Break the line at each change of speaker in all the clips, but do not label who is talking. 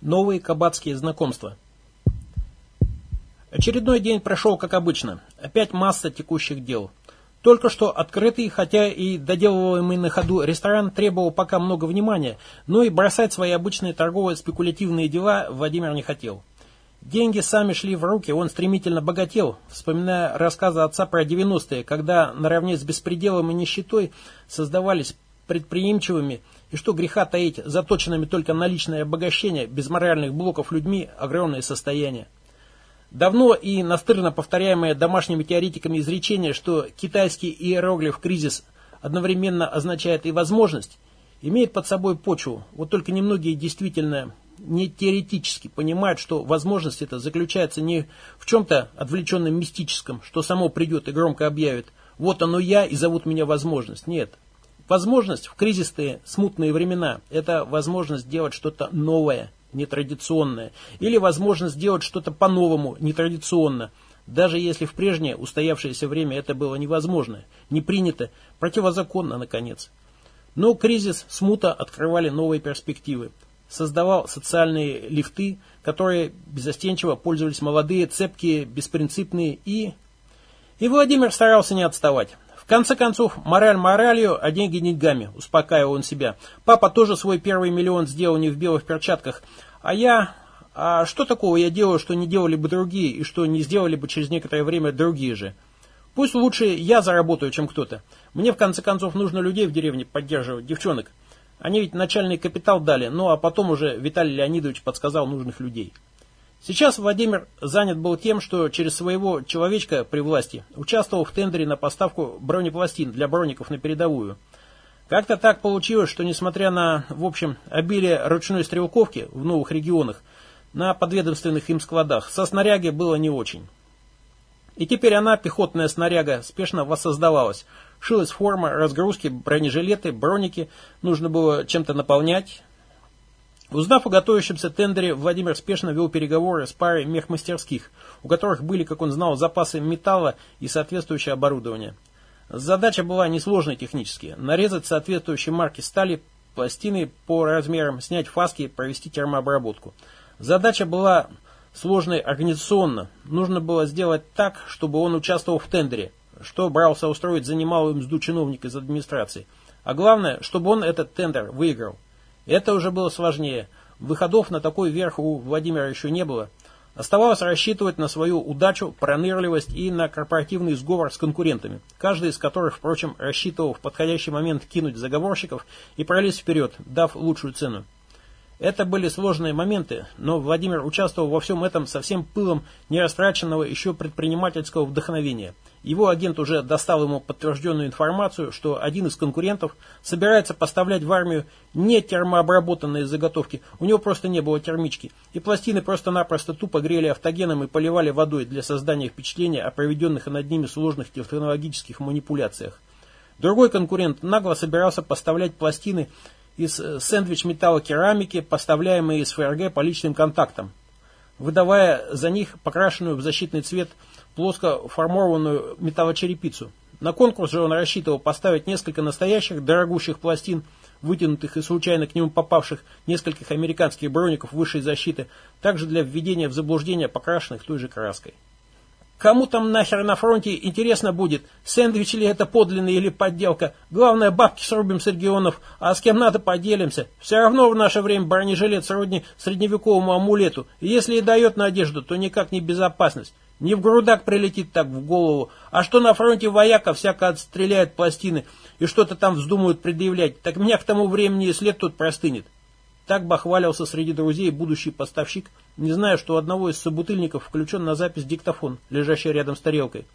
Новые кабацкие знакомства. Очередной день прошел как обычно. Опять масса текущих дел. Только что открытый, хотя и доделываемый на ходу ресторан требовал пока много внимания, но и бросать свои обычные торгово-спекулятивные дела Владимир не хотел. Деньги сами шли в руки, он стремительно богател, вспоминая рассказы отца про 90-е, когда наравне с беспределом и нищетой создавались предприимчивыми и что греха таить, заточенными только на личное обогащение, без моральных блоков людьми, огромные состояния. Давно и настырно повторяемое домашними теоретиками изречение, что китайский иероглиф «кризис» одновременно означает и возможность, имеет под собой почву. Вот только немногие действительно не теоретически понимают, что возможность эта заключается не в чем-то отвлеченном мистическом, что само придет и громко объявит «вот оно я и зовут меня возможность». Нет, Возможность в кризисные, смутные времена – это возможность сделать что-то новое, нетрадиционное. Или возможность сделать что-то по-новому, нетрадиционно. Даже если в прежнее устоявшееся время это было невозможно, не принято, противозаконно, наконец. Но кризис, смута открывали новые перспективы. Создавал социальные лифты, которые безостенчиво пользовались молодые, цепкие, беспринципные и... И Владимир старался не отставать конце концов, мораль моралью, а деньги деньгами, успокаивал он себя. Папа тоже свой первый миллион сделал не в белых перчатках, а я... А что такого я делаю, что не делали бы другие, и что не сделали бы через некоторое время другие же? Пусть лучше я заработаю, чем кто-то. Мне, в конце концов, нужно людей в деревне поддерживать, девчонок. Они ведь начальный капитал дали, ну а потом уже Виталий Леонидович подсказал нужных людей. Сейчас Владимир занят был тем, что через своего человечка при власти участвовал в тендере на поставку бронепластин для броников на передовую. Как-то так получилось, что несмотря на, в общем, обилие ручной стрелковки в новых регионах, на подведомственных им складах, со снаряги было не очень. И теперь она, пехотная снаряга, спешно воссоздавалась. Шилась форма, разгрузки, бронежилеты, броники, нужно было чем-то наполнять, Узнав о готовящемся тендере, Владимир спешно вел переговоры с парой мехмастерских, у которых были, как он знал, запасы металла и соответствующее оборудование. Задача была несложной технически. Нарезать соответствующие марки стали, пластины по размерам, снять фаски, провести термообработку. Задача была сложной организационно. Нужно было сделать так, чтобы он участвовал в тендере, что брался устроить за немалую мзду чиновник из администрации. А главное, чтобы он этот тендер выиграл. Это уже было сложнее. Выходов на такой верх у Владимира еще не было. Оставалось рассчитывать на свою удачу, пронырливость и на корпоративный сговор с конкурентами, каждый из которых, впрочем, рассчитывал в подходящий момент кинуть заговорщиков и пролезть вперед, дав лучшую цену. Это были сложные моменты, но Владимир участвовал во всем этом со всем пылом нерастраченного еще предпринимательского вдохновения. Его агент уже достал ему подтвержденную информацию, что один из конкурентов собирается поставлять в армию не термообработанные заготовки, у него просто не было термички, и пластины просто-напросто тупо грели автогеном и поливали водой для создания впечатления о проведенных над ними сложных технологических манипуляциях. Другой конкурент нагло собирался поставлять пластины из э, сэндвич-металлокерамики, поставляемые из ФРГ по личным контактам, выдавая за них покрашенную в защитный цвет плоско формованную металлочерепицу. На конкурс же он рассчитывал поставить несколько настоящих дорогущих пластин, вытянутых и случайно к нему попавших нескольких американских броников высшей защиты, также для введения в заблуждение покрашенных той же краской. Кому там нахер на фронте интересно будет, сэндвич ли это подлинный или подделка. Главное, бабки срубим с регионов, а с кем надо поделимся. Все равно в наше время бронежилет сродни средневековому амулету. И если и дает надежду, то никак не безопасность. Не в грудак прилетит так в голову. А что на фронте вояка всяко отстреляют пластины и что-то там вздумают предъявлять, так меня к тому времени и след тут простынет. Так бахвалился среди друзей будущий поставщик, не зная, что у одного из собутыльников включен на запись диктофон, лежащий рядом с тарелкой.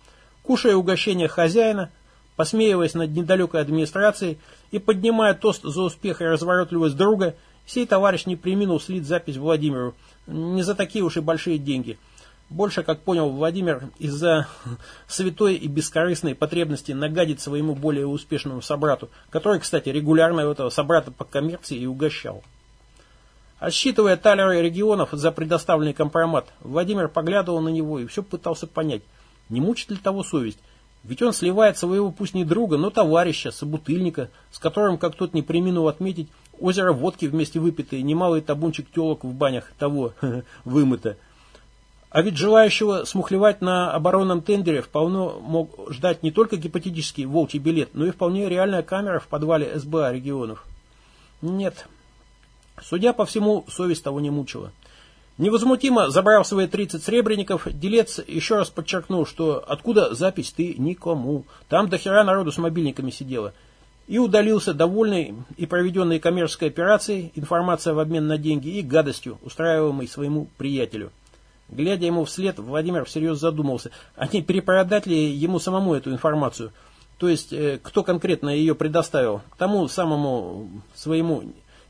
Кушая угощение хозяина, посмеиваясь над недалекой администрацией и поднимая тост за успех и разворотливость друга, сей товарищ не приминул слить запись Владимиру не за такие уж и большие деньги. Больше, как понял Владимир, из-за святой и бескорыстной потребности нагадить своему более успешному собрату, который, кстати, регулярно этого собрата по коммерции и угощал. Отсчитывая талеры регионов за предоставленный компромат, Владимир поглядывал на него и все пытался понять, не мучит ли того совесть. Ведь он сливает своего пусть не друга, но товарища, собутыльника, с которым, как тот не приминул отметить, озеро водки вместе выпитые, немалый табунчик телок в банях того вымыто. А ведь желающего смухлевать на оборонном тендере вполне мог ждать не только гипотетический волчий билет, но и вполне реальная камера в подвале СБА регионов. Нет. Судя по всему, совесть того не мучила. Невозмутимо забрав свои 30 сребреников, делец еще раз подчеркнул, что откуда запись ты никому. Там до хера народу с мобильниками сидело. И удалился довольный и проведенной коммерческой операцией, информация в обмен на деньги и гадостью, устраиваемой своему приятелю. Глядя ему вслед, Владимир всерьез задумался, а не перепродать ли ему самому эту информацию. То есть, э, кто конкретно ее предоставил, тому самому своему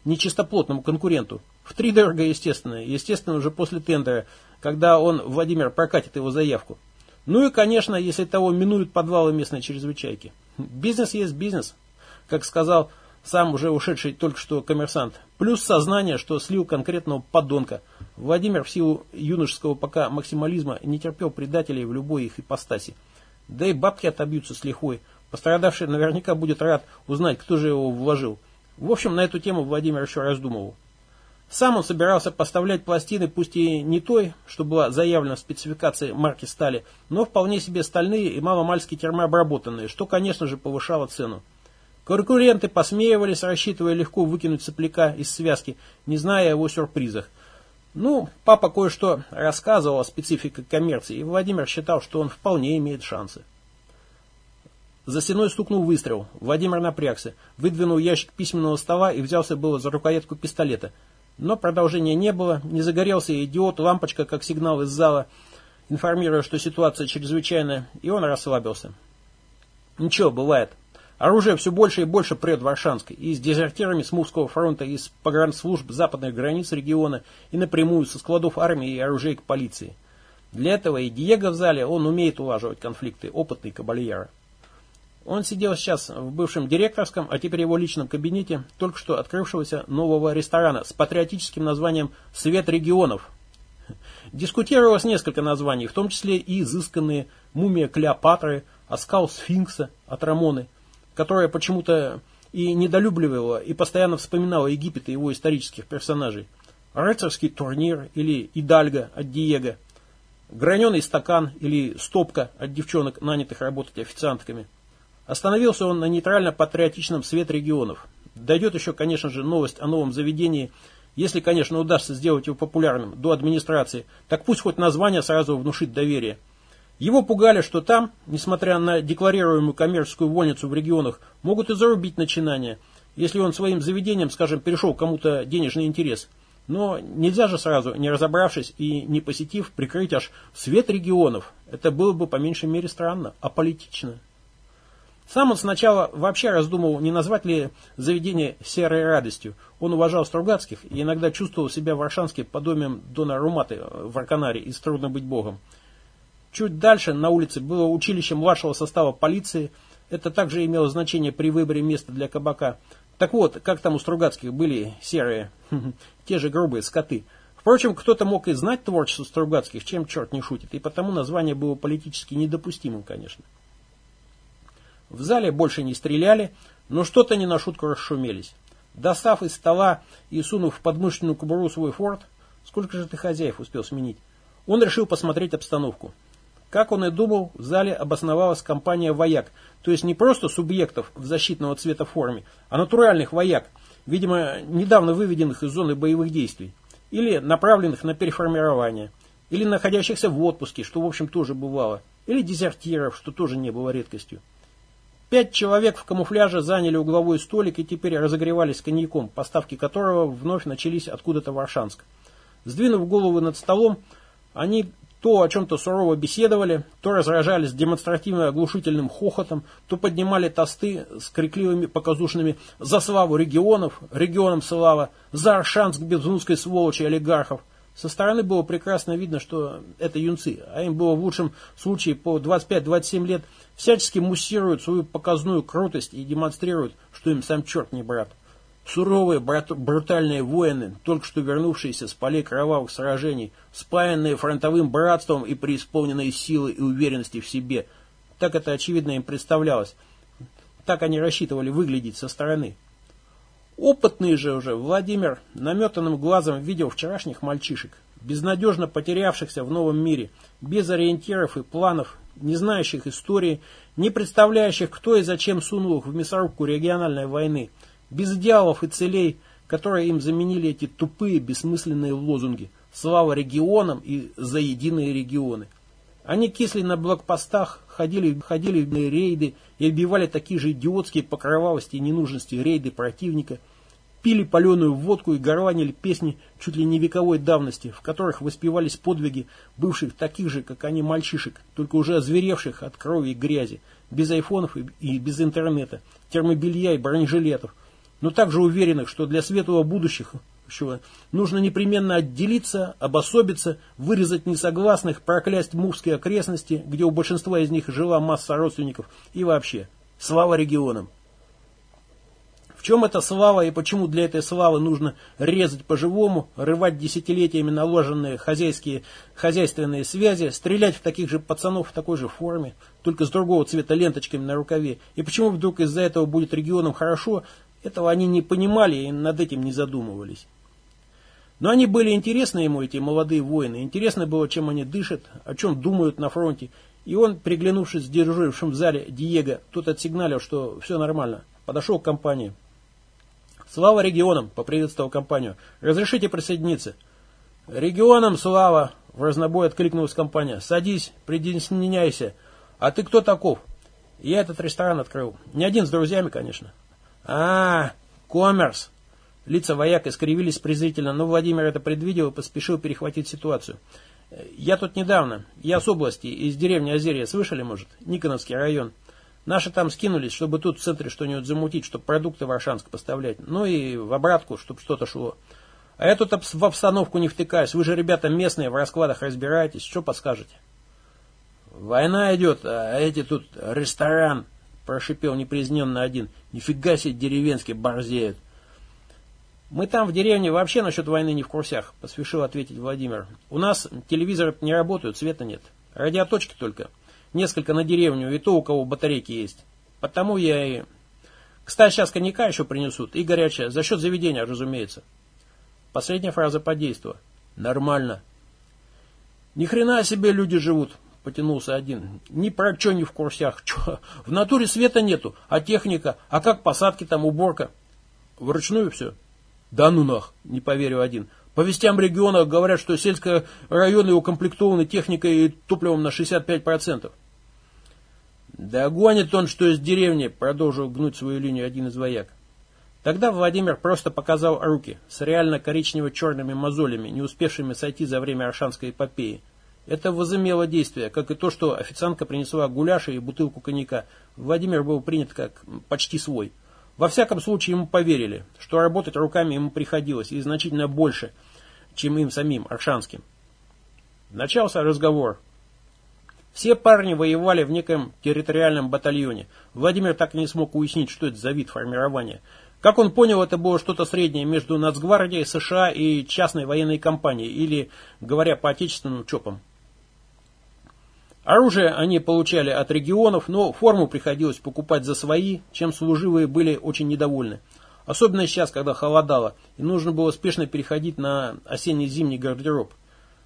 нечистоплотному конкуренту. В три дорого, естественно. Естественно, уже после тендера, когда он, Владимир, прокатит его заявку. Ну и, конечно, если того минуют подвалы местной чрезвычайки. Бизнес есть бизнес, как сказал сам уже ушедший только что коммерсант. Плюс сознание, что слил конкретного подонка. Владимир в силу юношеского пока максимализма не терпел предателей в любой их ипостаси. Да и бабки отобьются с лихвой. Пострадавший наверняка будет рад узнать, кто же его вложил. В общем, на эту тему Владимир еще раздумывал. Сам он собирался поставлять пластины, пусть и не той, что была заявлена в спецификации марки стали, но вполне себе стальные и маломальски термообработанные, что, конечно же, повышало цену. Конкуренты посмеивались, рассчитывая легко выкинуть сопляка из связки, не зная о его сюрпризах. Ну, папа кое-что рассказывал о специфике коммерции, и Владимир считал, что он вполне имеет шансы. За стеной стукнул выстрел. Владимир напрягся, выдвинул ящик письменного стола и взялся было за рукоятку пистолета – но продолжения не было, не загорелся идиот, лампочка, как сигнал из зала, информируя, что ситуация чрезвычайная, и он расслабился. Ничего, бывает. Оружие все больше и больше прет в Аршанск, и с дезертирами с Мувского фронта, и с погранслужб западных границ региона, и напрямую со складов армии и оружей к полиции. Для этого и Диего в зале, он умеет улаживать конфликты, опытный кабальяра. Он сидел сейчас в бывшем директорском, а теперь его личном кабинете только что открывшегося нового ресторана с патриотическим названием «Свет регионов». Дискутировалось несколько названий, в том числе и изысканные «Мумия Клеопатры», «Оскал сфинкса» от Рамоны, которая почему-то и недолюбливала, и постоянно вспоминала Египет и его исторических персонажей. «Рыцарский турнир» или «Идальго» от Диего, «Граненый стакан» или «Стопка» от девчонок, нанятых работать официантками – Остановился он на нейтрально-патриотичном свет регионов. Дойдет еще, конечно же, новость о новом заведении, если, конечно, удастся сделать его популярным до администрации, так пусть хоть название сразу внушит доверие. Его пугали, что там, несмотря на декларируемую коммерческую вольницу в регионах, могут и зарубить начинание, если он своим заведением, скажем, перешел кому-то денежный интерес. Но нельзя же сразу, не разобравшись и не посетив, прикрыть аж свет регионов. Это было бы по меньшей мере странно, аполитично. Сам он сначала вообще раздумывал, не назвать ли заведение серой радостью. Он уважал Стругацких и иногда чувствовал себя в Аршанске подобием Дона Руматы в Арканаре из «Трудно быть богом». Чуть дальше на улице было училище младшего состава полиции. Это также имело значение при выборе места для кабака. Так вот, как там у Стругацких были серые, те же грубые скоты. Впрочем, кто-то мог и знать творчество Стругацких, чем черт не шутит, и потому название было политически недопустимым, конечно. В зале больше не стреляли, но что-то не на шутку расшумелись. Достав из стола и сунув в подмышленную кобуру свой форт, сколько же ты хозяев успел сменить, он решил посмотреть обстановку. Как он и думал, в зале обосновалась компания вояк, то есть не просто субъектов в защитного цвета форме, а натуральных вояк, видимо, недавно выведенных из зоны боевых действий, или направленных на переформирование, или находящихся в отпуске, что в общем тоже бывало, или дезертиров, что тоже не было редкостью. Пять человек в камуфляже заняли угловой столик и теперь разогревались коньяком, поставки которого вновь начались откуда-то в Аршанск. Сдвинув головы над столом, они то о чем-то сурово беседовали, то разражались демонстративно оглушительным хохотом, то поднимали тосты с крикливыми показушными «За славу регионов! Регионам слава! За Аршанск без внуцкой сволочи олигархов!» Со стороны было прекрасно видно, что это юнцы, а им было в лучшем случае по 25-27 лет, всячески муссируют свою показную крутость и демонстрируют, что им сам черт не брат. Суровые, брутальные воины, только что вернувшиеся с полей кровавых сражений, спаянные фронтовым братством и преисполненные силы и уверенности в себе, Так это очевидно им представлялось. Так они рассчитывали выглядеть со стороны. Опытный же уже Владимир наметанным глазом видел вчерашних мальчишек, безнадежно потерявшихся в новом мире, без ориентиров и планов, не знающих истории, не представляющих, кто и зачем сунул их в мясорубку региональной войны, без идеалов и целей, которые им заменили эти тупые, бессмысленные лозунги «Слава регионам» и «За единые регионы». Они кисли на блокпостах, ходили, ходили на рейды и отбивали такие же идиотские по кровавости и ненужности рейды противника, пили паленую водку и горланили песни чуть ли не вековой давности, в которых воспевались подвиги бывших таких же, как они, мальчишек, только уже озверевших от крови и грязи, без айфонов и, и без интернета, термобелья и бронежилетов, но также уверенных, что для светлого будущего нужно непременно отделиться, обособиться, вырезать несогласных, проклясть мувские окрестности, где у большинства из них жила масса родственников, и вообще, слава регионам. В чем эта слава и почему для этой славы нужно резать по-живому, рывать десятилетиями наложенные хозяйские, хозяйственные связи, стрелять в таких же пацанов в такой же форме, только с другого цвета ленточками на рукаве, и почему вдруг из-за этого будет регионам хорошо, этого они не понимали и над этим не задумывались. Но они были интересны ему, эти молодые воины. Интересно было, чем они дышат, о чем думают на фронте. И он, приглянувшись дежурившим в зале Диего, тот отсигналил, что все нормально. Подошел к компании. «Слава регионам!» — поприветствовал компанию. «Разрешите присоединиться?» «Регионам слава!» — в разнобой откликнулась компания. «Садись, присоединяйся. А ты кто таков?» «Я этот ресторан открыл. Не один с друзьями, конечно». А, коммерс. Лица вояк искривились презрительно, но Владимир это предвидел и поспешил перехватить ситуацию. Я тут недавно, я с области, из деревни Озерья, слышали, может? Никоновский район. Наши там скинулись, чтобы тут в центре что-нибудь замутить, чтобы продукты в Аршанск поставлять. Ну и в обратку, чтобы что-то шло. А я тут в обстановку не втыкаюсь. Вы же, ребята, местные, в раскладах разбираетесь. Что подскажете? Война идет, а эти тут ресторан, прошипел непризненно один. Нифига себе деревенские борзеют. Мы там в деревне вообще насчет войны не в курсях, поспешил ответить Владимир. У нас телевизоры не работают, света нет. Радиоточки только. Несколько на деревню, и то у кого батарейки есть. Потому я и... Кстати, сейчас коньяка еще принесут, и горячая, за счет заведения, разумеется. Последняя фраза по действию. Нормально. Ни хрена себе люди живут, потянулся один. Ни про что не в курсях. Чё? В натуре света нету, а техника, а как посадки там, уборка? Вручную все? Да ну нах, не поверю один. По вестям региона говорят, что сельские районы укомплектованы техникой и топливом на 65%. Да гонит он, что из деревни, продолжил гнуть свою линию один из вояк. Тогда Владимир просто показал руки с реально коричнево-черными мозолями, не успевшими сойти за время Аршанской эпопеи. Это возымело действие, как и то, что официантка принесла гуляши и бутылку коньяка. Владимир был принят как почти свой. Во всяком случае, ему поверили, что работать руками ему приходилось и значительно больше, чем им самим, аршанским. Начался разговор. Все парни воевали в неком территориальном батальоне. Владимир так и не смог уяснить, что это за вид формирования. Как он понял, это было что-то среднее между Нацгвардией США и частной военной компанией, или, говоря по отечественным ЧОПам. Оружие они получали от регионов, но форму приходилось покупать за свои, чем служивые были очень недовольны. Особенно сейчас, когда холодало, и нужно было спешно переходить на осенне-зимний гардероб,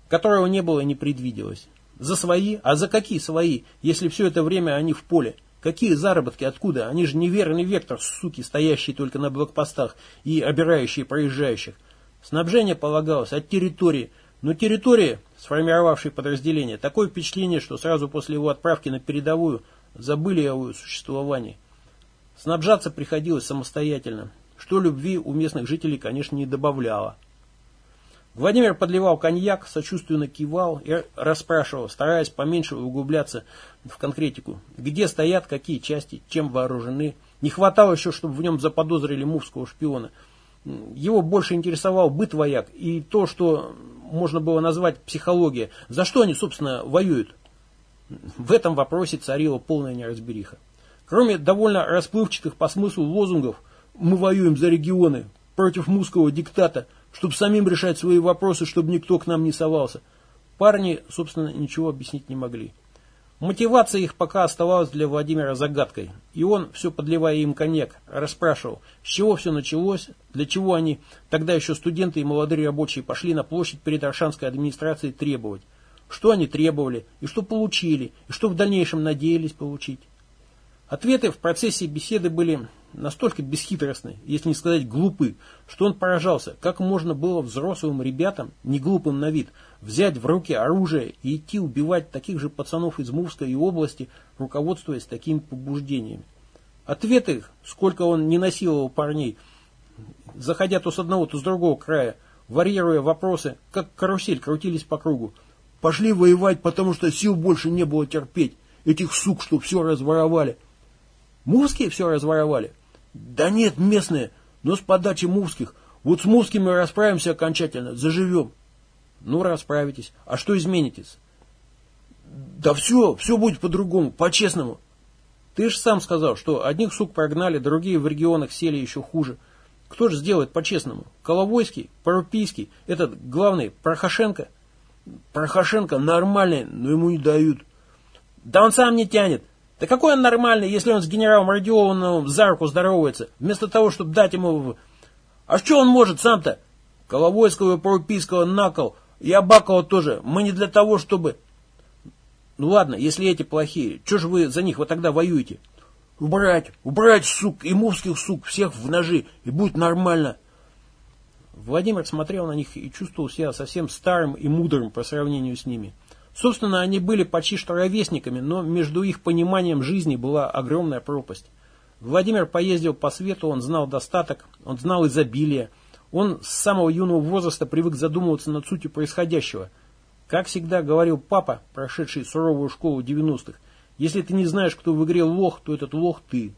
которого не было и не предвиделось. За свои? А за какие свои, если все это время они в поле? Какие заработки, откуда? Они же неверный вектор, суки, стоящие только на блокпостах и обирающие проезжающих. Снабжение полагалось от территории, но территория, сформировавшей подразделение, такое впечатление, что сразу после его отправки на передовую забыли о его существовании. Снабжаться приходилось самостоятельно, что любви у местных жителей, конечно, не добавляло. Владимир подливал коньяк, сочувственно кивал и расспрашивал, стараясь поменьше углубляться в конкретику. Где стоят, какие части, чем вооружены. Не хватало еще, чтобы в нем заподозрили мувского шпиона. Его больше интересовал быт вояк и то, что можно было назвать психология. За что они, собственно, воюют? В этом вопросе царила полная неразбериха. Кроме довольно расплывчатых по смыслу лозунгов «Мы воюем за регионы», «Против муского диктата», «Чтобы самим решать свои вопросы, чтобы никто к нам не совался», парни, собственно, ничего объяснить не могли. Мотивация их пока оставалась для Владимира загадкой, и он, все подливая им коньяк, расспрашивал, с чего все началось, для чего они, тогда еще студенты и молодые рабочие, пошли на площадь перед Аршанской администрацией требовать, что они требовали, и что получили, и что в дальнейшем надеялись получить. Ответы в процессе беседы были настолько бесхитростны, если не сказать глупы, что он поражался, как можно было взрослым ребятам, не глупым на вид, взять в руки оружие и идти убивать таких же пацанов из Мурской области, руководствуясь такими побуждениями. Ответы их, сколько он не насиловал парней, заходя то с одного, то с другого края, варьируя вопросы, как карусель крутились по кругу. Пошли воевать, потому что сил больше не было терпеть. Этих сук, что все разворовали. Мурские все разворовали? Да нет, местные, но с подачи мурских. Вот с мурскими расправимся окончательно, заживем. Ну, расправитесь. А что изменитесь? Да все, все будет по-другому, по-честному. Ты же сам сказал, что одних сук прогнали, другие в регионах сели еще хуже. Кто же сделает по-честному? Коловойский, Парупийский, этот главный, Прохошенко? Прохошенко нормальный, но ему не дают. Да он сам не тянет. Да какой он нормальный, если он с генералом Родионовым за руку здоровается, вместо того, чтобы дать ему... А что он может сам-то? Коловойского и Парупийского накол, и Абакова тоже. Мы не для того, чтобы... Ну ладно, если эти плохие, что же вы за них вот тогда воюете? Убрать, убрать сук, и мувских сук, всех в ножи, и будет нормально. Владимир смотрел на них и чувствовал себя совсем старым и мудрым по сравнению с ними. Собственно, они были почти что ровесниками, но между их пониманием жизни была огромная пропасть. Владимир поездил по свету, он знал достаток, он знал изобилие. Он с самого юного возраста привык задумываться над сутью происходящего. Как всегда говорил папа, прошедший суровую школу 90-х, если ты не знаешь, кто в игре лох, то этот лох ты.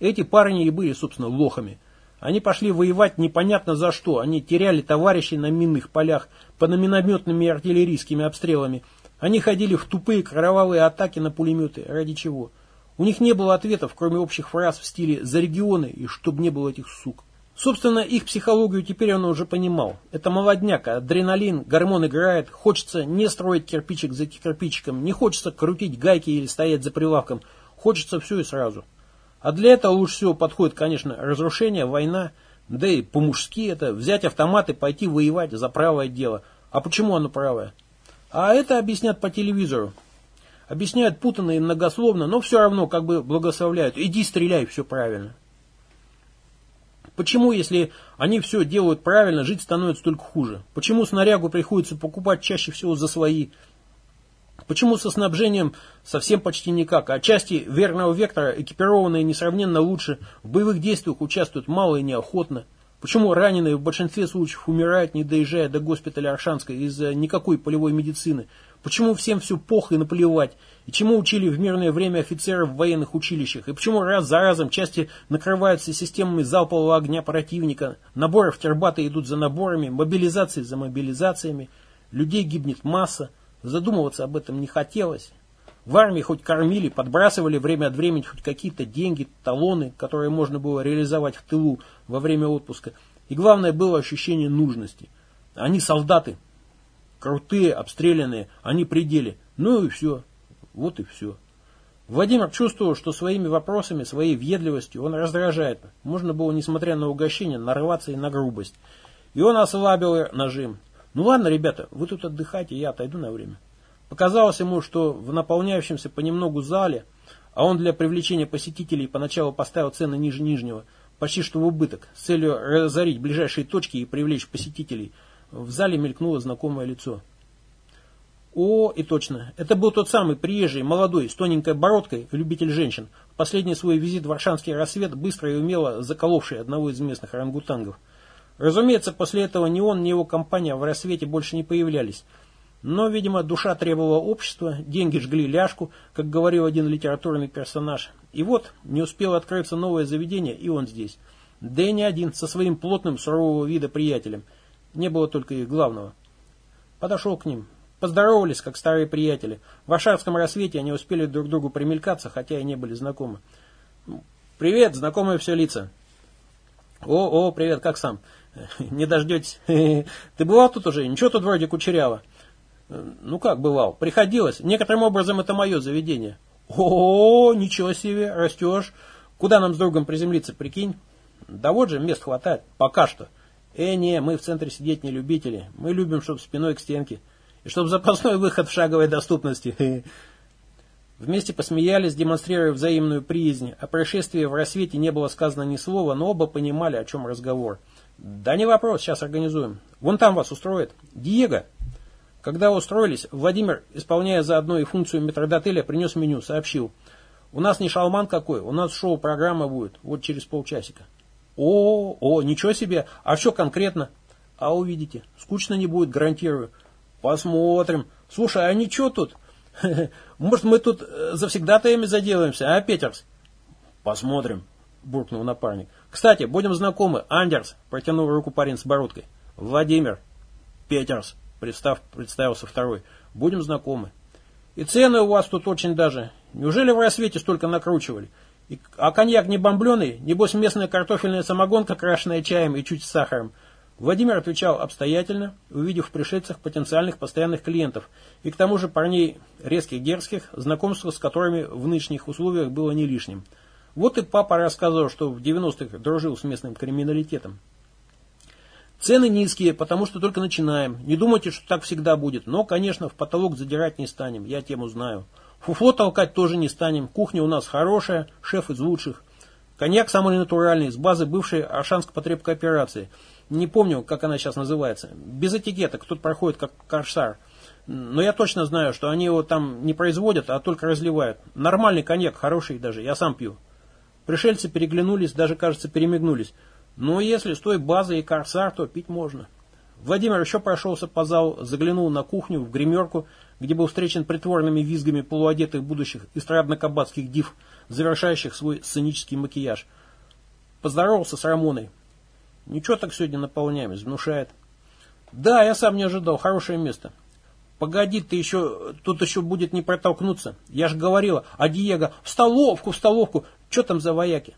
Эти парни и были, собственно, лохами – они пошли воевать непонятно за что. Они теряли товарищей на минных полях под минометными и артиллерийскими обстрелами. Они ходили в тупые кровавые атаки на пулеметы. Ради чего? У них не было ответов, кроме общих фраз в стиле «за регионы» и «чтоб не было этих сук». Собственно, их психологию теперь он уже понимал. Это молодняк, адреналин, гормон играет, хочется не строить кирпичик за кирпичиком, не хочется крутить гайки или стоять за прилавком, хочется все и сразу. А для этого лучше всего подходит, конечно, разрушение, война, да и по-мужски это взять автомат и пойти воевать за правое дело. А почему оно правое? А это объяснят по телевизору. Объясняют путанно и многословно, но все равно как бы благословляют. Иди стреляй, все правильно. Почему, если они все делают правильно, жить становится только хуже? Почему снарягу приходится покупать чаще всего за свои Почему со снабжением совсем почти никак, а части верного вектора, экипированные несравненно лучше, в боевых действиях участвуют мало и неохотно? Почему раненые в большинстве случаев умирают, не доезжая до госпиталя Аршанской из-за никакой полевой медицины? Почему всем все плохо и наплевать? И чему учили в мирное время офицеров в военных училищах? И почему раз за разом части накрываются системами залпового огня противника? Наборы в тербаты идут за наборами, мобилизации за мобилизациями. Людей гибнет масса. Задумываться об этом не хотелось. В армии хоть кормили, подбрасывали время от времени хоть какие-то деньги, талоны, которые можно было реализовать в тылу во время отпуска. И главное было ощущение нужности. Они солдаты, крутые, обстрелянные, они пределе. Ну и все. Вот и все. Владимир чувствовал, что своими вопросами, своей въедливостью он раздражает. Можно было, несмотря на угощение, нарваться и на грубость. И он ослабил нажим. Ну ладно, ребята, вы тут отдыхайте, я отойду на время. Показалось ему, что в наполняющемся понемногу зале, а он для привлечения посетителей поначалу поставил цены ниже нижнего, почти что в убыток, с целью разорить ближайшие точки и привлечь посетителей, в зале мелькнуло знакомое лицо. О, и точно, это был тот самый приезжий, молодой, с тоненькой бородкой, любитель женщин, последний свой визит в Варшанский рассвет быстро и умело заколовший одного из местных орангутангов. Разумеется, после этого ни он, ни его компания в рассвете больше не появлялись. Но, видимо, душа требовала общества, деньги жгли ляжку, как говорил один литературный персонаж. И вот, не успело открыться новое заведение, и он здесь. Да и не один, со своим плотным, сурового вида приятелем. Не было только их главного. Подошел к ним. Поздоровались, как старые приятели. В Ашарском рассвете они успели друг другу примелькаться, хотя и не были знакомы. «Привет, знакомые все лица». «О, о, привет, как сам?» Не дождетесь. Ты бывал тут уже? Ничего тут вроде кучеряво. Ну как бывал, приходилось. Некоторым образом это мое заведение. О, ничего себе, растешь. Куда нам с другом приземлиться, прикинь? Да вот же, мест хватает. Пока что. Э, не, мы в центре сидеть не любители. Мы любим, чтобы спиной к стенке. И чтобы запасной выход в шаговой доступности. Вместе посмеялись, демонстрируя взаимную приязнь. О происшествии в рассвете не было сказано ни слова, но оба понимали, о чем разговор. Да не вопрос, сейчас организуем. Вон там вас устроит. Диего. Когда устроились, Владимир, исполняя заодно и функцию метродотеля, принес меню, сообщил. У нас не шалман какой, у нас шоу-программа будет, вот через полчасика. О, о, ничего себе, а что конкретно? А увидите, скучно не будет, гарантирую. Посмотрим. Слушай, а ничего тут? Может, мы тут э, завсегдатаями заделаемся, а, Петерс? Посмотрим, буркнул напарник. Кстати, будем знакомы. Андерс, протянул руку парень с бородкой. Владимир. Петерс, представ, представился второй. Будем знакомы. И цены у вас тут очень даже. Неужели в рассвете столько накручивали? И, а коньяк не бомбленый? Небось местная картофельная самогонка, крашеная чаем и чуть с сахаром. Владимир отвечал обстоятельно, увидев в пришельцах потенциальных постоянных клиентов, и к тому же парней резких дерзких, знакомство с которыми в нынешних условиях было не лишним. Вот и папа рассказывал, что в 90-х дружил с местным криминалитетом. Цены низкие, потому что только начинаем. Не думайте, что так всегда будет. Но, конечно, в потолок задирать не станем, я тему знаю. Фуфло толкать тоже не станем. Кухня у нас хорошая, шеф из лучших. Коньяк самый натуральный, с базы бывшей Аршанско-потребкооперации. Не помню, как она сейчас называется. Без этикеток, тут проходит как корсар. Но я точно знаю, что они его там не производят, а только разливают. Нормальный коньяк, хороший даже, я сам пью. Пришельцы переглянулись, даже, кажется, перемигнулись. Но если с той базой и корсар, то пить можно. Владимир еще прошелся по залу, заглянул на кухню, в гримерку, где был встречен притворными визгами полуодетых будущих эстрадно-кабацких див, завершающих свой сценический макияж. Поздоровался с Рамоной. Ничего так сегодня наполняем, внушает. Да, я сам не ожидал, хорошее место. Погоди, ты еще, тут еще будет не протолкнуться. Я же говорила, а Диего, в столовку, в столовку. Что там за вояки?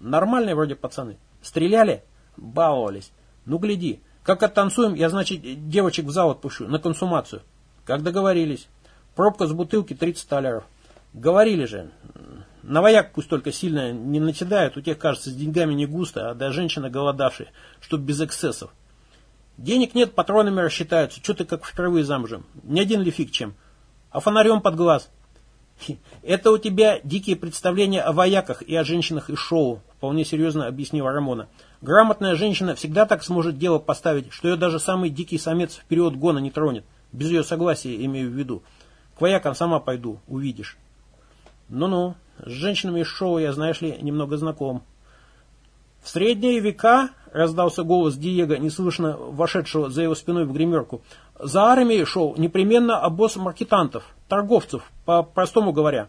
Нормальные вроде пацаны. Стреляли? Баловались. Ну, гляди. Как оттанцуем, я, значит, девочек в зал отпущу, на консумацию. Как договорились. Пробка с бутылки 30 талеров. Говорили же. На вояк пусть только сильно не начинают, у тех, кажется, с деньгами не густо, а да женщина голодавшая, чтоб без эксцессов. Денег нет, патронами рассчитаются. Что ты как впервые замужем? Не один ли фиг чем? А фонарем под глаз? Это у тебя дикие представления о вояках и о женщинах из шоу, вполне серьезно объяснила Рамона. Грамотная женщина всегда так сможет дело поставить, что ее даже самый дикий самец в период гона не тронет. Без ее согласия, имею в виду. К воякам сама пойду, увидишь. Ну-ну, с женщинами из шоу я, знаешь ли, немного знаком. В средние века, раздался голос Диего, неслышно вошедшего за его спиной в гримерку, за армией шел непременно обоз маркетантов, торговцев, по-простому говоря.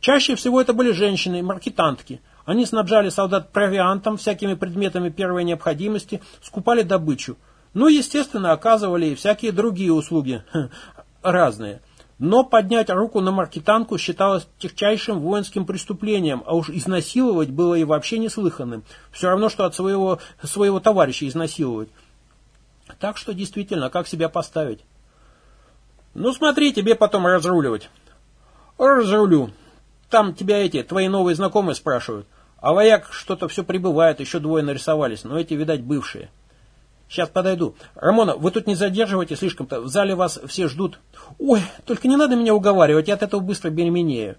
Чаще всего это были женщины, маркетантки. Они снабжали солдат провиантом, всякими предметами первой необходимости, скупали добычу. Ну, естественно, оказывали и всякие другие услуги, разные. Но поднять руку на маркетанку считалось техчайшим воинским преступлением, а уж изнасиловать было и вообще неслыханным. Все равно, что от своего, своего товарища изнасиловать. Так что действительно, как себя поставить? Ну смотри, тебе потом разруливать. Разрулю. Там тебя эти, твои новые знакомые спрашивают. А вояк что-то все прибывает, еще двое нарисовались, но эти, видать, бывшие. Сейчас подойду. Рамона, вы тут не задерживайте слишком-то. В зале вас все ждут. Ой, только не надо меня уговаривать, я от этого быстро беременею.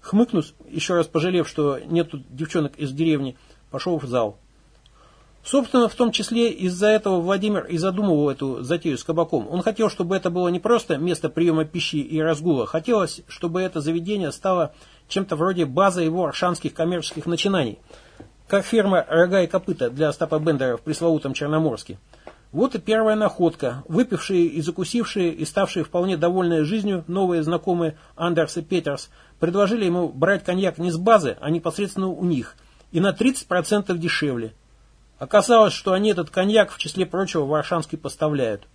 Хмыкнув, еще раз пожалев, что нет тут девчонок из деревни, пошел в зал. Собственно, в том числе из-за этого Владимир и задумывал эту затею с кабаком. Он хотел, чтобы это было не просто место приема пищи и разгула. Хотелось, чтобы это заведение стало чем-то вроде базы его аршанских коммерческих начинаний. Как фирма «Рога и копыта» для Остапа Бендера в пресловутом Черноморске. Вот и первая находка. Выпившие и закусившие и ставшие вполне довольные жизнью новые знакомые Андерс и Петерс предложили ему брать коньяк не с базы, а непосредственно у них. И на 30% дешевле. Оказалось, что они этот коньяк, в числе прочего, в Аршанский поставляют.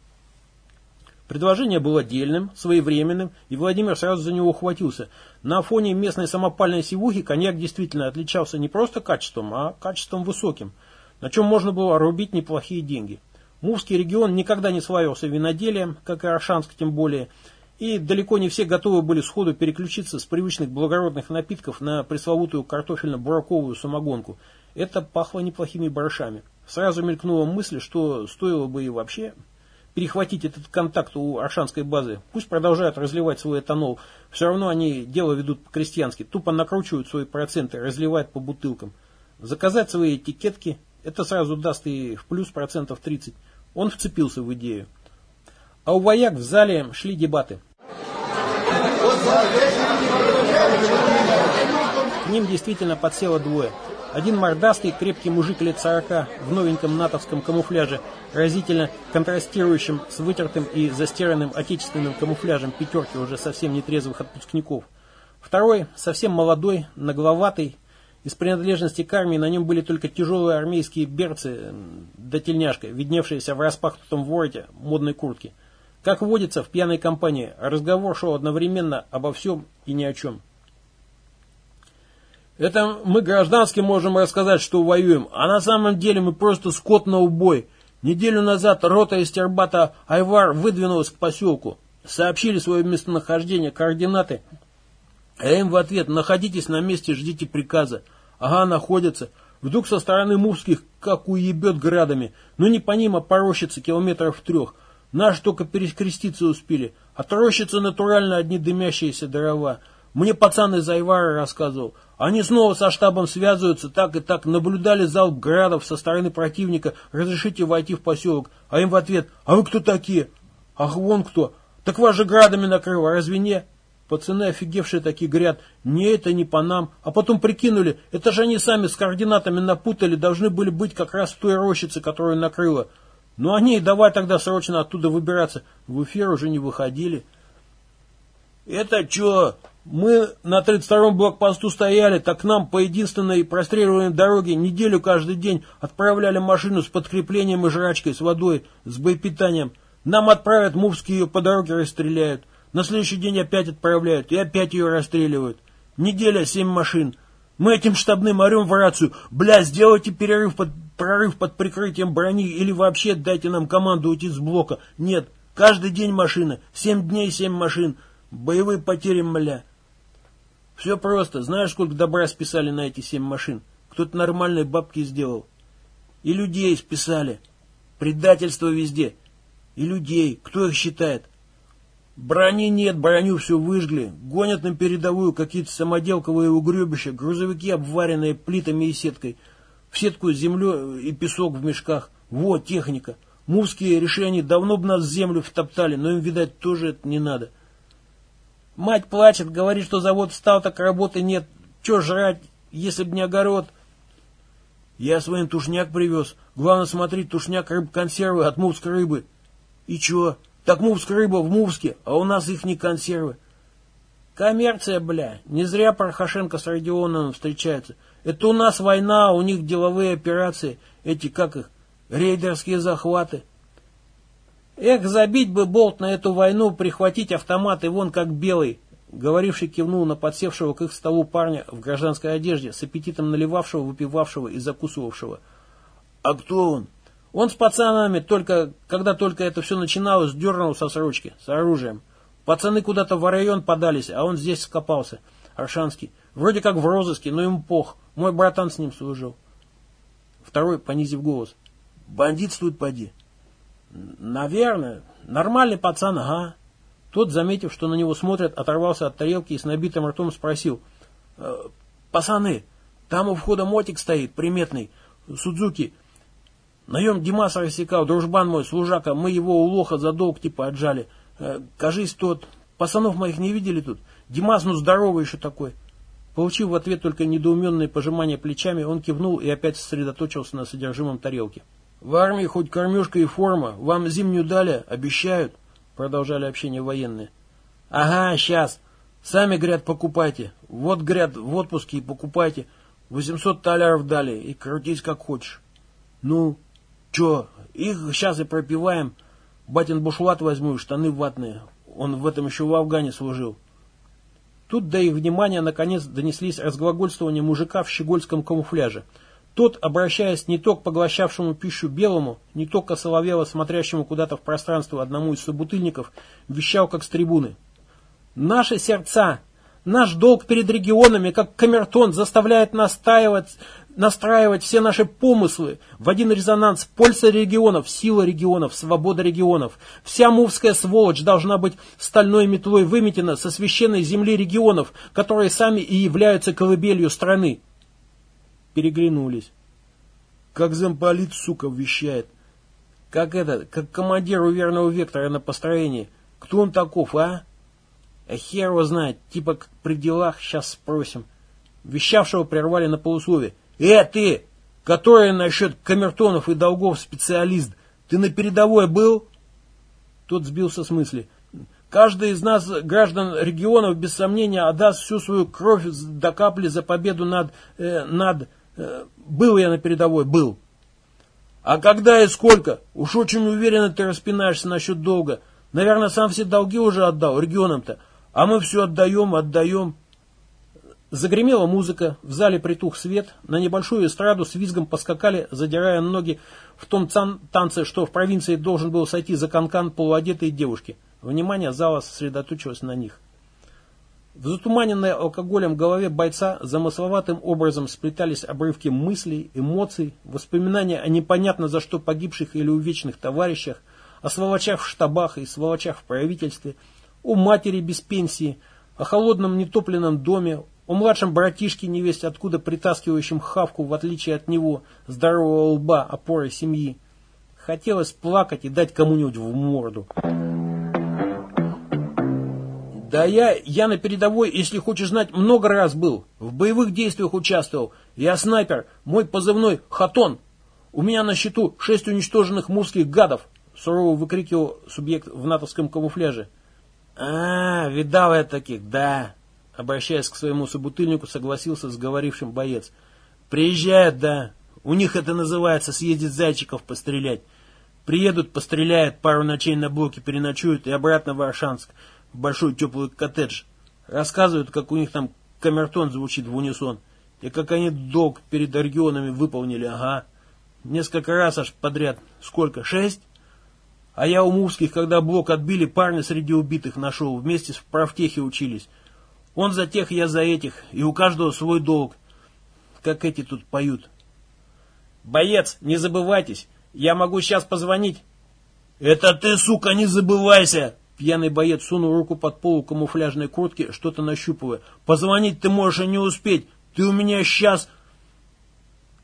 Предложение было дельным, своевременным, и Владимир сразу за него ухватился. На фоне местной самопальной сивухи коньяк действительно отличался не просто качеством, а качеством высоким, на чем можно было рубить неплохие деньги. Мувский регион никогда не славился виноделием, как и Аршанск тем более, и далеко не все готовы были сходу переключиться с привычных благородных напитков на пресловутую картофельно-бураковую самогонку. Это пахло неплохими барышами. Сразу мелькнула мысль, что стоило бы и вообще перехватить этот контакт у аршанской базы. Пусть продолжают разливать свой этанол. Все равно они дело ведут по-крестьянски. Тупо накручивают свои проценты, разливают по бутылкам. Заказать свои этикетки, это сразу даст и в плюс процентов 30. Он вцепился в идею. А у вояк в зале шли дебаты. К ним действительно подсело двое. Один мордастый, крепкий мужик лет сорока в новеньком натовском камуфляже, разительно контрастирующим с вытертым и застиранным отечественным камуфляжем пятерки уже совсем нетрезвых отпускников. Второй, совсем молодой, нагловатый, из принадлежности к армии на нем были только тяжелые армейские берцы да тельняшка, видневшиеся в распахнутом вороте модной куртки. Как водится в пьяной компании, разговор шел одновременно обо всем и ни о чем. Это мы гражданским можем рассказать, что воюем, а на самом деле мы просто скот на убой. Неделю назад рота из Тербата Айвар выдвинулась к поселку. Сообщили свое местонахождение, координаты. А им в ответ, находитесь на месте, ждите приказа. Ага, находятся. Вдруг со стороны Мувских как уебет градами. Ну не по ним, а по рощице километров трех. Наши только перекреститься успели. От рощицы натурально одни дымящиеся дрова. Мне пацан из Айвара рассказывал. Они снова со штабом связываются, так и так, наблюдали залп градов со стороны противника, разрешите войти в поселок. А им в ответ, а вы кто такие? Ах, вон кто. Так вас же градами накрыло, разве не? Пацаны офигевшие такие говорят, не это не по нам. А потом прикинули, это же они сами с координатами напутали, должны были быть как раз в той рощице, которую накрыло. Ну они, давай тогда срочно оттуда выбираться. В эфир уже не выходили. Это что? Мы на 32-м блокпосту стояли, так к нам по единственной простреливаемой дороге неделю каждый день отправляли машину с подкреплением и жрачкой, с водой, с боепитанием. Нам отправят, мувские ее по дороге расстреляют. На следующий день опять отправляют и опять ее расстреливают. Неделя, семь машин. Мы этим штабным орем в рацию. Бля, сделайте перерыв под, прорыв под прикрытием брони или вообще дайте нам команду уйти с блока. Нет, каждый день машина. Семь дней, семь машин. Боевые потери, мля. Все просто. Знаешь, сколько добра списали на эти семь машин? Кто-то нормальные бабки сделал. И людей списали. Предательство везде. И людей. Кто их считает? Брони нет, броню все выжгли. Гонят на передовую какие-то самоделковые угребища, грузовики, обваренные плитами и сеткой. В сетку землю и песок в мешках. Вот техника. Мувские решения давно бы нас землю втоптали, но им, видать, тоже это не надо. Мать плачет, говорит, что завод встал, так работы нет. Че жрать, если б не огород? Я своим тушняк привез. Главное смотреть, тушняк рыб-консервы от мувской рыбы. И че? Так мувская рыба в Мувске, а у нас их не консервы. Коммерция, бля. Не зря Пархашенко с Родионовым встречаются. Это у нас война, а у них деловые операции. Эти, как их, рейдерские захваты. Эх, забить бы болт на эту войну, прихватить автомат и вон как белый. Говоривший кивнул на подсевшего к их столу парня в гражданской одежде, с аппетитом наливавшего, выпивавшего и закусывавшего. А кто он? Он с пацанами, только, когда только это все начиналось, дернул со срочки, с оружием. Пацаны куда-то в район подались, а он здесь скопался. Аршанский. Вроде как в розыске, но ему пох. Мой братан с ним служил. Второй, понизив голос. Бандитствует, поди. Наверное. Нормальный пацан, ага. Тот, заметив, что на него смотрят, оторвался от тарелки и с набитым ртом спросил. «Э, «Пацаны, там у входа мотик стоит, приметный, Судзуки. Наем Димаса рассекал, дружбан мой, служака, мы его у лоха за долг типа отжали. Э, кажись, тот, пацанов моих не видели тут. Димас, ну здоровый еще такой». Получив в ответ только недоуменное пожимание плечами, он кивнул и опять сосредоточился на содержимом тарелки. В армии хоть кормежка и форма. Вам зимнюю дали, обещают. Продолжали общение военные. Ага, сейчас. Сами, говорят, покупайте. Вот, говорят, в отпуске и покупайте. 800 таляров дали и крутись как хочешь. Ну, чё, их сейчас и пропиваем. Батин бушлат возьму и штаны ватные. Он в этом еще в Афгане служил. Тут до их внимания наконец донеслись разглагольствования мужика в щегольском камуфляже. Тот, обращаясь не то к поглощавшему пищу белому, не то к осоловело смотрящему куда-то в пространство одному из собутыльников, вещал как с трибуны. «Наши сердца, наш долг перед регионами, как камертон, заставляет настаивать, настраивать все наши помыслы в один резонанс. Польза регионов, сила регионов, свобода регионов. Вся мувская сволочь должна быть стальной метлой выметена со священной земли регионов, которые сами и являются колыбелью страны переглянулись. Как замполит, сука, вещает. Как это, как командир уверенного вектора на построении. Кто он таков, а? А хер его знает, типа как при делах, сейчас спросим. Вещавшего прервали на полусловие. Э, ты, который насчет камертонов и долгов специалист, ты на передовой был? Тот сбился с мысли. Каждый из нас, граждан регионов, без сомнения, отдаст всю свою кровь до капли за победу над... Э, над был я на передовой, был. А когда и сколько? Уж очень уверенно ты распинаешься насчет долга. Наверное, сам все долги уже отдал регионам-то. А мы все отдаем, отдаем. Загремела музыка, в зале притух свет, на небольшую эстраду с визгом поскакали, задирая ноги в том танце, что в провинции должен был сойти за канкан полуодетые девушки. Внимание зала сосредоточилось на них. В затуманенной алкоголем голове бойца замысловатым образом сплетались обрывки мыслей, эмоций, воспоминания о непонятно за что погибших или увечных товарищах, о сволочах в штабах и сволочах в правительстве, о матери без пенсии, о холодном нетопленном доме, о младшем братишке невесть откуда притаскивающем хавку, в отличие от него, здорового лба, опоры семьи. Хотелось плакать и дать кому-нибудь в морду. Да я, я на передовой, если хочешь знать, много раз был. В боевых действиях участвовал. Я снайпер. Мой позывной Хатон. У меня на счету шесть уничтоженных мурских гадов. Сурово выкрикивал субъект в натовском камуфляже. А, видал я таких, да. Обращаясь к своему собутыльнику, согласился с говорившим боец. Приезжают, да. У них это называется съездить зайчиков пострелять. Приедут, постреляют, пару ночей на блоке переночуют и обратно в Аршанск большой теплый коттедж. Рассказывают, как у них там камертон звучит в унисон. И как они долг перед регионами выполнили, ага. Несколько раз аж подряд. Сколько? Шесть? А я у Мувских, когда блок отбили, парня среди убитых нашел. Вместе в правтехе учились. Он за тех, я за этих. И у каждого свой долг. Как эти тут поют. Боец, не забывайтесь. Я могу сейчас позвонить. Это ты, сука, не забывайся! Пьяный боец сунул руку под полу камуфляжной куртки, что-то нащупывая. «Позвонить ты можешь и не успеть! Ты у меня сейчас...»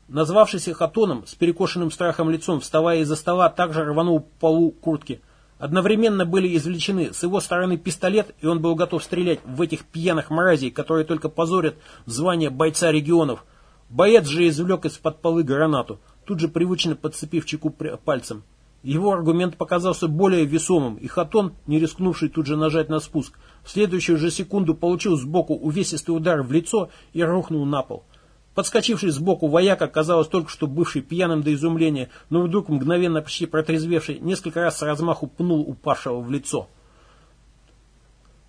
Назвавшийся Хатоном, с перекошенным страхом лицом, вставая из-за стола, также рванул полу куртки. Одновременно были извлечены с его стороны пистолет, и он был готов стрелять в этих пьяных мразей, которые только позорят звание бойца регионов. Боец же извлек из-под полы гранату, тут же привычно подцепив чеку пальцем. Его аргумент показался более весомым, и Хатон, не рискнувший тут же нажать на спуск, в следующую же секунду получил сбоку увесистый удар в лицо и рухнул на пол. Подскочивший сбоку вояк казалось только что бывший пьяным до изумления, но вдруг мгновенно почти протрезвевший, несколько раз с размаху пнул упавшего в лицо.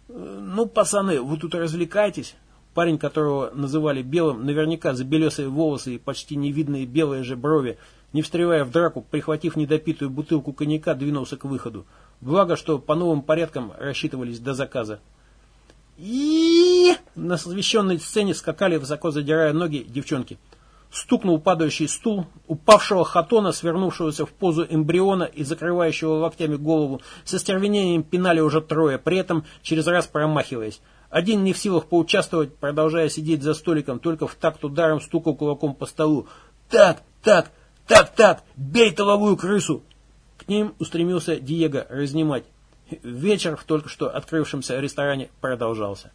«Ну, пацаны, вы тут развлекаетесь?» Парень, которого называли белым, наверняка за белесые волосы и почти невидные белые же брови, не встревая в драку, прихватив недопитую бутылку коньяка, двинулся к выходу. Благо, что по новым порядкам рассчитывались до заказа. и На освещенной сцене скакали, высоко задирая ноги, девчонки. Стукнул падающий стул, упавшего хатона, свернувшегося в позу эмбриона и закрывающего локтями голову, со стервенением пинали уже трое, при этом через раз промахиваясь. Один не в силах поучаствовать, продолжая сидеть за столиком, только в такт ударом стукал кулаком по столу. «Так, так, «Так, так, бей толовую крысу!» К ним устремился Диего разнимать. Вечер в только что открывшемся ресторане продолжался.